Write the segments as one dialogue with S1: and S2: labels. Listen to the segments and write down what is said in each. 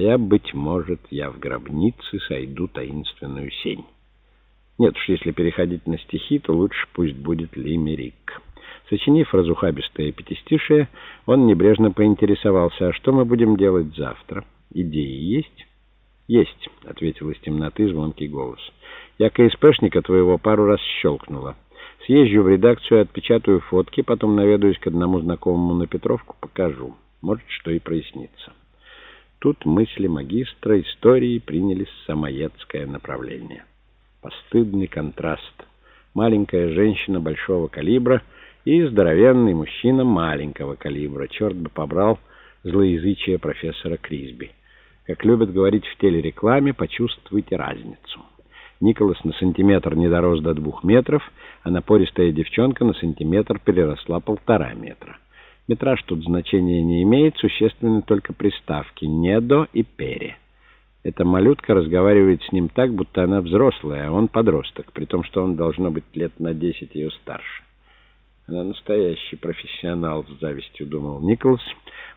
S1: а я, быть может, я в гробнице сойду таинственную сень. Нет уж, если переходить на стихи, то лучше пусть будет лимерик. Сочинив разухабистое пятистишее, он небрежно поинтересовался, а что мы будем делать завтра? Идеи есть? Есть, — ответил из темноты звонкий голос. Я КСПшника твоего пару раз щелкнула. Съезжу в редакцию, отпечатаю фотки, потом наведаюсь к одному знакомому на Петровку, покажу. Может, что и прояснится. Тут мысли магистра истории приняли самоедское направление. Постыдный контраст. Маленькая женщина большого калибра и здоровенный мужчина маленького калибра. Черт бы побрал злоязычие профессора Крисби. Как любят говорить в телерекламе, почувствуйте разницу. Николас на сантиметр не дорос до двух метров, а напористая девчонка на сантиметр переросла полтора метра. Метраж тут значения не имеет, существенны только приставки «недо» и «пере». Эта малютка разговаривает с ним так, будто она взрослая, а он подросток, при том, что он должно быть лет на десять ее старше. Она настоящий профессионал, с завистью думал Николас.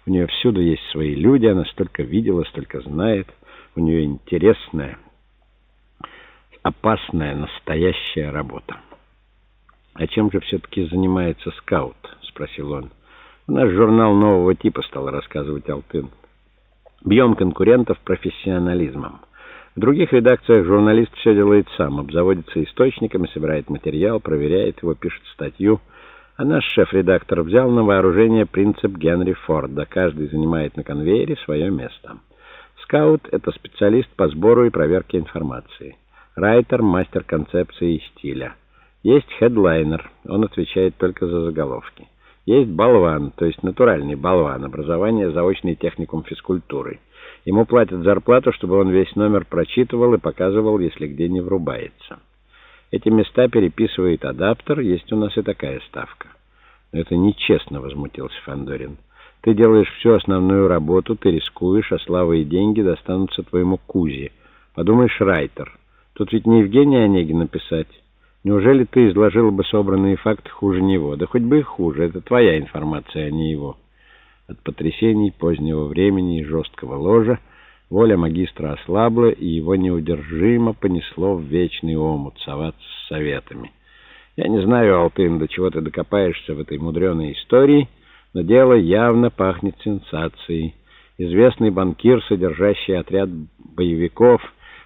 S1: У нее всюду есть свои люди, она столько видела, столько знает. У нее интересная, опасная, настоящая работа. «А чем же все-таки занимается скаут?» — спросил он. «Наш журнал нового типа», — стал рассказывать Алтын. Бьем конкурентов профессионализмом. В других редакциях журналист все делает сам, обзаводится источниками, собирает материал, проверяет его, пишет статью. А наш шеф-редактор взял на вооружение принцип Генри Форда. Каждый занимает на конвейере свое место. Скаут — это специалист по сбору и проверке информации. Райтер — мастер концепции и стиля. Есть хедлайнер, он отвечает только за заголовки. Есть болван, то есть натуральный болван, образование заочный техникум физкультуры. Ему платят зарплату, чтобы он весь номер прочитывал и показывал, если где не врубается. Эти места переписывает адаптер, есть у нас и такая ставка. Но это нечестно, возмутился Фандорин. Ты делаешь всю основную работу, ты рискуешь, а слава и деньги достанутся твоему Кузе. Подумаешь, Райтер. Тут ведь не Евгений Онегин написать. Неужели ты изложил бы собранные факты хуже него? Да хоть бы и хуже, это твоя информация, а не его. От потрясений позднего времени и жесткого ложа воля магистра ослабла, и его неудержимо понесло в вечный омут соваться с советами. Я не знаю, Алтын, до чего ты докопаешься в этой мудреной истории, но дело явно пахнет сенсацией. Известный банкир, содержащий отряд боевиков,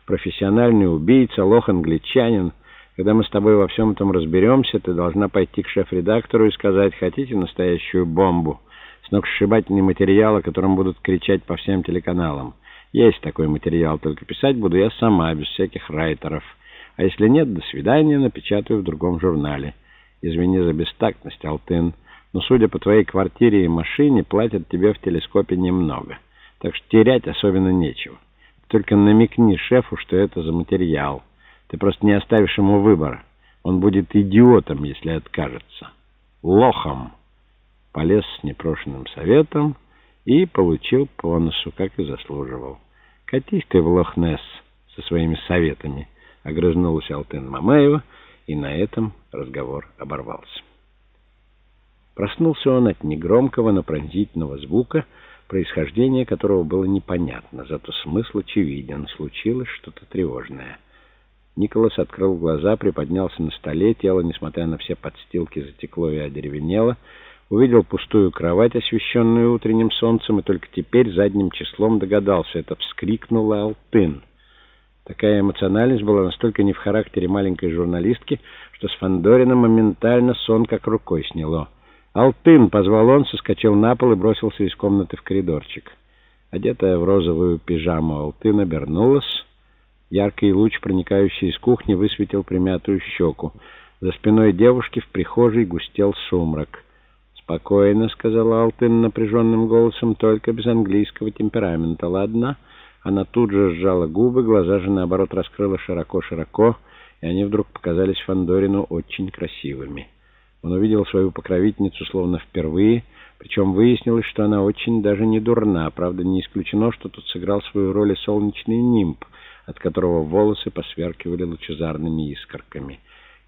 S1: профессиональный убийца, лох-англичанин — когда мы с тобой во всем этом разберемся, ты должна пойти к шеф-редактору и сказать, хотите настоящую бомбу? Сногсшибательный материал, о котором будут кричать по всем телеканалам. Есть такой материал, только писать буду я сама, без всяких райтеров. А если нет, до свидания, напечатаю в другом журнале. Извини за бестактность, Алтын, но, судя по твоей квартире и машине, платят тебе в телескопе немного. Так что терять особенно нечего. Только намекни шефу, что это за материал. Ты просто не оставишь ему выбора. Он будет идиотом, если откажется. Лохом. Полез с непрошенным советом и получил по носу, как и заслуживал. Катись ты в Лохнесс со своими советами, огрызнулась Алтын Мамаева, и на этом разговор оборвался. Проснулся он от негромкого, но пронзительного звука, происхождение которого было непонятно, зато смысл очевиден. Случилось что-то тревожное. Николас открыл глаза, приподнялся на столе, тело, несмотря на все подстилки, затекло и одеревенело, увидел пустую кровать, освещенную утренним солнцем, и только теперь задним числом догадался, это вскрикнула Алтын. Такая эмоциональность была настолько не в характере маленькой журналистки, что с Фандорина моментально сон как рукой сняло. «Алтын!» — позвал он, соскочил на пол и бросился из комнаты в коридорчик. Одетая в розовую пижаму, Алтын обернулась Яркий луч, проникающий из кухни, высветил примятую щеку. За спиной девушки в прихожей густел сумрак. «Спокойно», — сказала Алтын напряженным голосом, — «только без английского темперамента, ладно?» Она тут же сжала губы, глаза же, наоборот, раскрыла широко-широко, и они вдруг показались Фандорину очень красивыми. Он увидел свою покровительницу словно впервые, причем выяснилось, что она очень даже не дурна. Правда, не исключено, что тут сыграл свою роль и солнечный нимб — от которого волосы посверкивали лучезарными искорками.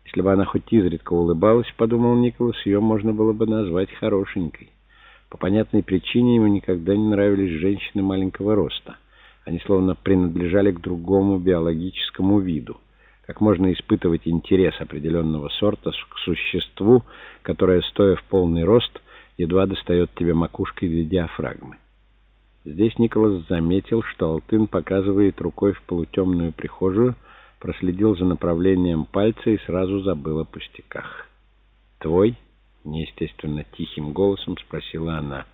S1: Если бы она хоть изредка улыбалась, подумал Николас, ее можно было бы назвать хорошенькой. По понятной причине ему никогда не нравились женщины маленького роста. Они словно принадлежали к другому биологическому виду. Как можно испытывать интерес определенного сорта к существу, которое, стоя в полный рост, едва достает тебе макушкой до диафрагмы? Здесь Николас заметил, что Алтын показывает рукой в полутемную прихожую, проследил за направлением пальца и сразу забыл о пустяках. «Твой?» — неестественно тихим голосом спросила она.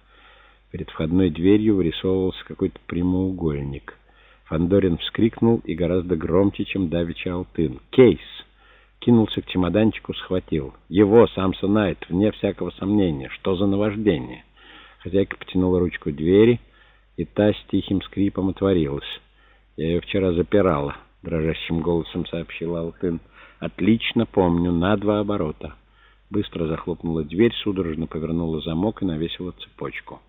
S1: Перед входной дверью вырисовывался какой-то прямоугольник. Фандорин вскрикнул и гораздо громче, чем давеча Алтын. «Кейс!» Кинулся к чемоданчику, схватил. «Его, Самса Найт, вне всякого сомнения. Что за наваждение?» Хозяйка потянула ручку двери, и та с тихим скрипом отворилась. «Я ее вчера запирала», — дрожащим голосом сообщил Алтын. «Отлично помню, на два оборота». Быстро захлопнула дверь, судорожно повернула замок и навесила цепочку.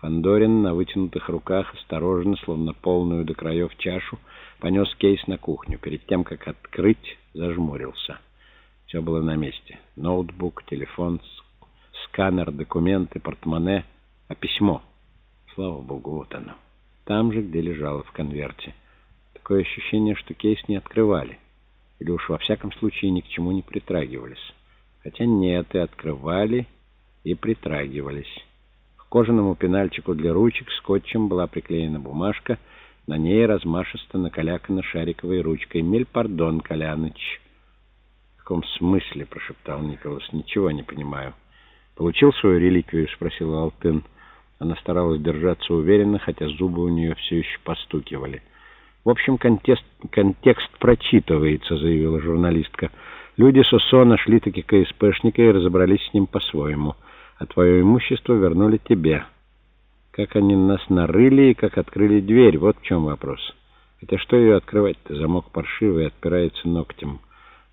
S1: Фандорин на вытянутых руках, осторожно, словно полную до краев чашу, понес кейс на кухню. Перед тем, как открыть, зажмурился. Все было на месте. Ноутбук, телефон, сканер, документы, портмоне, а письмо. Слава богу, вот оно. Там же, где лежало в конверте. Такое ощущение, что кейс не открывали. Или уж во всяком случае ни к чему не притрагивались. Хотя нет, и открывали, и притрагивались. К кожаному пенальчику для ручек скотчем была приклеена бумажка, на ней размашисто накалякана шариковой ручкой. «Мель пардон, Коляныч». «В каком смысле?» — прошептал Николас. «Ничего не понимаю». «Получил свою реликвию?» — спросил Алтын. Она старалась держаться уверенно, хотя зубы у нее все еще постукивали. «В общем, контекст, контекст прочитывается», — заявила журналистка. Люди Сосо нашли таки КСПшника и разобрались с ним по-своему. А твое имущество вернули тебе. Как они нас нарыли и как открыли дверь, вот в чем вопрос. Хотя что ее открывать-то? Замок паршивый, отпирается ногтем.